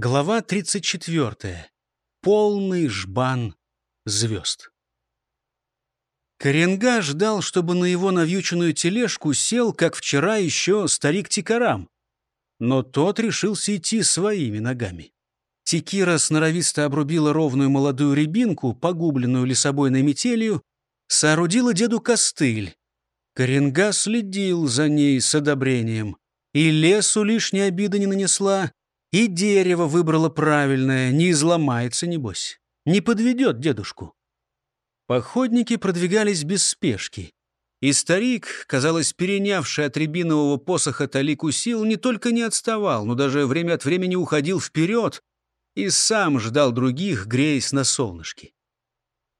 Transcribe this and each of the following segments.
Глава 34. Полный жбан звезд. Коренга ждал, чтобы на его навьюченную тележку сел, как вчера еще старик Тикарам. Но тот решился идти своими ногами. Тикира сноровисто обрубила ровную молодую рябинку, погубленную лесобойной метелью, соорудила деду костыль. Коренга следил за ней с одобрением. И лесу лишней обиды не нанесла, и дерево выбрало правильное, не изломается, небось. Не подведет дедушку. Походники продвигались без спешки. И старик, казалось, перенявший от рябинового посоха талику сил, не только не отставал, но даже время от времени уходил вперед и сам ждал других, греясь на солнышке.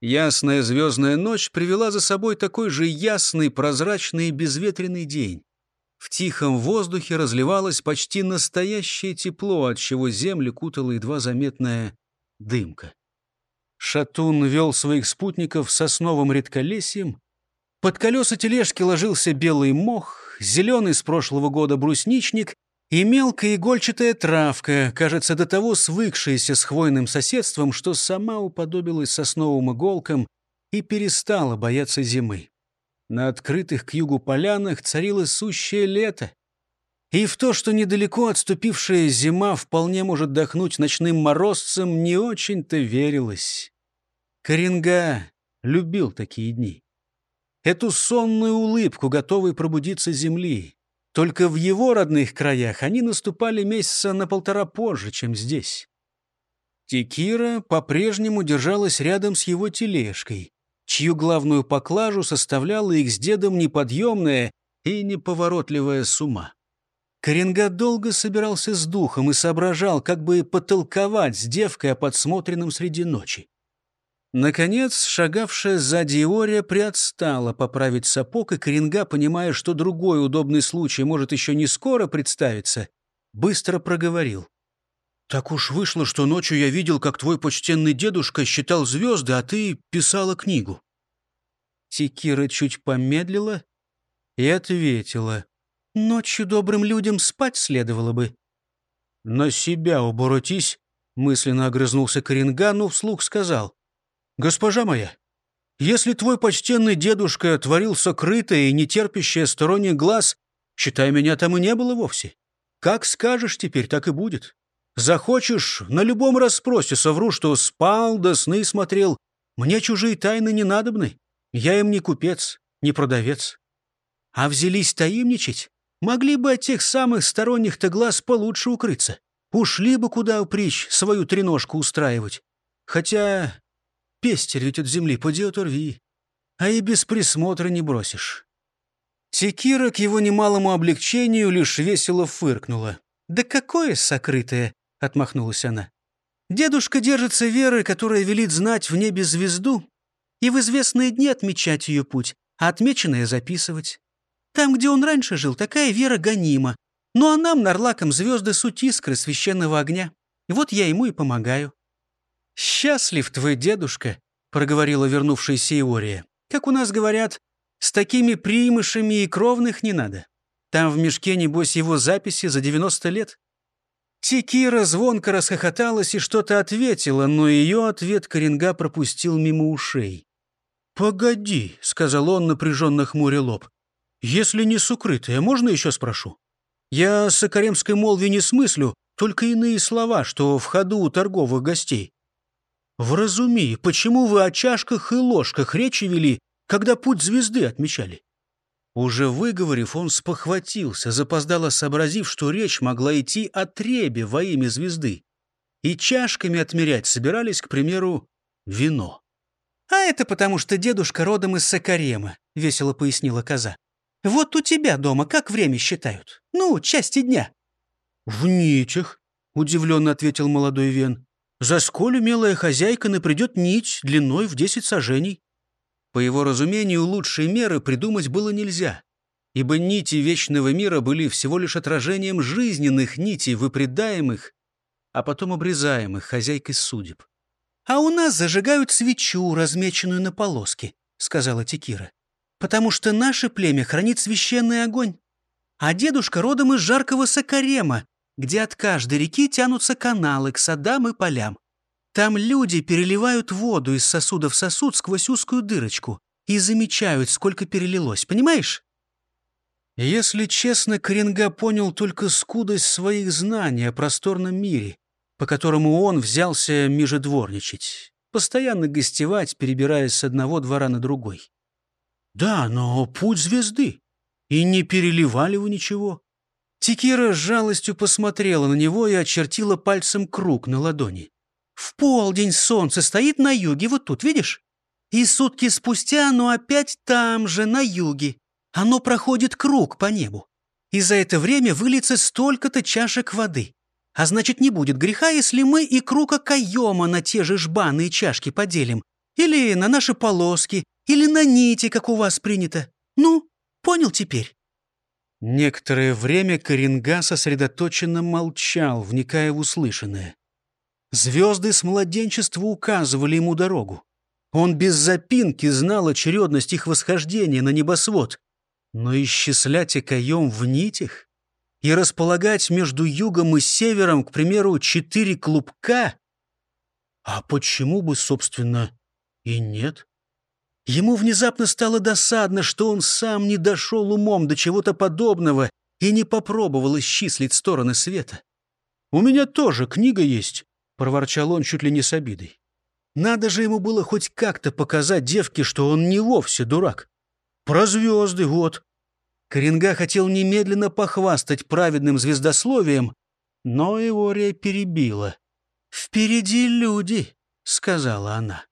Ясная звездная ночь привела за собой такой же ясный, прозрачный и безветренный день. В тихом воздухе разливалось почти настоящее тепло, от чего землю кутала едва заметная дымка. Шатун вел своих спутников сосновым редколесьем. Под колеса тележки ложился белый мох, зеленый с прошлого года брусничник и мелкая игольчатая травка, кажется, до того свыкшаяся с хвойным соседством, что сама уподобилась сосновым иголкам и перестала бояться зимы. На открытых к югу полянах царило сущее лето. И в то, что недалеко отступившая зима вполне может дохнуть ночным морозцем, не очень-то верилось. Коренга любил такие дни. Эту сонную улыбку, готовой пробудиться земли. Только в его родных краях они наступали месяца на полтора позже, чем здесь. Текира по-прежнему держалась рядом с его тележкой чью главную поклажу составляла их с дедом неподъемная и неповоротливая сума. Коренга долго собирался с духом и соображал, как бы потолковать с девкой о подсмотренном среди ночи. Наконец, шагавшая сзади Иория приотстала поправить сапог, и Коренга, понимая, что другой удобный случай может еще не скоро представиться, быстро проговорил. Так уж вышло, что ночью я видел, как твой почтенный дедушка считал звезды, а ты писала книгу». Тикира чуть помедлила и ответила. «Ночью добрым людям спать следовало бы». «На себя оборотись», — мысленно огрызнулся Коренга, но вслух сказал. «Госпожа моя, если твой почтенный дедушка творил сокрытое и нетерпящее сторонних глаз, считай, меня там и не было вовсе. Как скажешь теперь, так и будет. Захочешь, на любом расспросе совру, что спал да сны смотрел. Мне чужие тайны не надобны. Я им не купец, не продавец. А взялись таимничать, могли бы от тех самых сторонних-то глаз получше укрыться. Ушли бы куда упречь свою треножку устраивать. Хотя пестель ведь от земли поди оторви, а и без присмотра не бросишь. Секира к его немалому облегчению лишь весело фыркнула. «Да какое сокрытое! — отмахнулась она. «Дедушка держится веры, которая велит знать в небе звезду и в известные дни отмечать ее путь, а отмеченное записывать. Там, где он раньше жил, такая вера гонима. Ну а нам, нарлакам, звезды суть искры священного огня. Вот я ему и помогаю». «Счастлив твой дедушка», — проговорила вернувшаяся Иория. «Как у нас говорят, с такими примышами и кровных не надо. Там в мешке, небось, его записи за 90 лет. Текира звонко расхохоталась и что-то ответила, но ее ответ Коренга пропустил мимо ушей. «Погоди», — сказал он, напряженно хмуря лоб. «Если не с укрытия, можно еще спрошу? Я с акаремской молви не смыслю, только иные слова, что в ходу у торговых гостей. Вразуми, почему вы о чашках и ложках речи вели, когда путь звезды отмечали? Уже выговорив, он спохватился, запоздало сообразив, что речь могла идти о требе во имя звезды. И чашками отмерять собирались, к примеру, вино. «А это потому, что дедушка родом из Сакарема», — весело пояснила коза. «Вот у тебя дома как время считают? Ну, части дня». «В нитях», — удивленно ответил молодой Вен. «За сколь умелая хозяйка напридет нить длиной в десять сажений. По его разумению, лучшей меры придумать было нельзя, ибо нити вечного мира были всего лишь отражением жизненных нитей, выпредаемых, а потом обрезаемых хозяйкой судеб. «А у нас зажигают свечу, размеченную на полоске», — сказала Текира, «потому что наше племя хранит священный огонь. А дедушка родом из жаркого Сакарема, где от каждой реки тянутся каналы к садам и полям. Там люди переливают воду из сосуда в сосуд сквозь узкую дырочку и замечают, сколько перелилось, понимаешь? Если честно, Коренга понял только скудость своих знаний о просторном мире, по которому он взялся межедворничать, постоянно гостевать, перебираясь с одного двора на другой. Да, но путь звезды. И не переливали вы ничего. Текира с жалостью посмотрела на него и очертила пальцем круг на ладони. В полдень солнце стоит на юге, вот тут, видишь? И сутки спустя оно опять там же, на юге. Оно проходит круг по небу. И за это время выльется столько-то чашек воды. А значит, не будет греха, если мы и круг окаема на те же жбаны и чашки поделим. Или на наши полоски, или на нити, как у вас принято. Ну, понял теперь?» Некоторое время Коренга сосредоточенно молчал, вникая в услышанное. Звезды с младенчества указывали ему дорогу. Он без запинки знал очередность их восхождения на небосвод. Но исчислять окоем в нитях и располагать между югом и севером, к примеру, четыре клубка? А почему бы, собственно, и нет? Ему внезапно стало досадно, что он сам не дошел умом до чего-то подобного и не попробовал исчислить стороны света. «У меня тоже книга есть», проворчал он чуть ли не с обидой. Надо же ему было хоть как-то показать девке, что он не вовсе дурак. Про звезды, вот. Коренга хотел немедленно похвастать праведным звездословием, но Иория перебила. «Впереди люди», — сказала она.